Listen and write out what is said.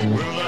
Ruler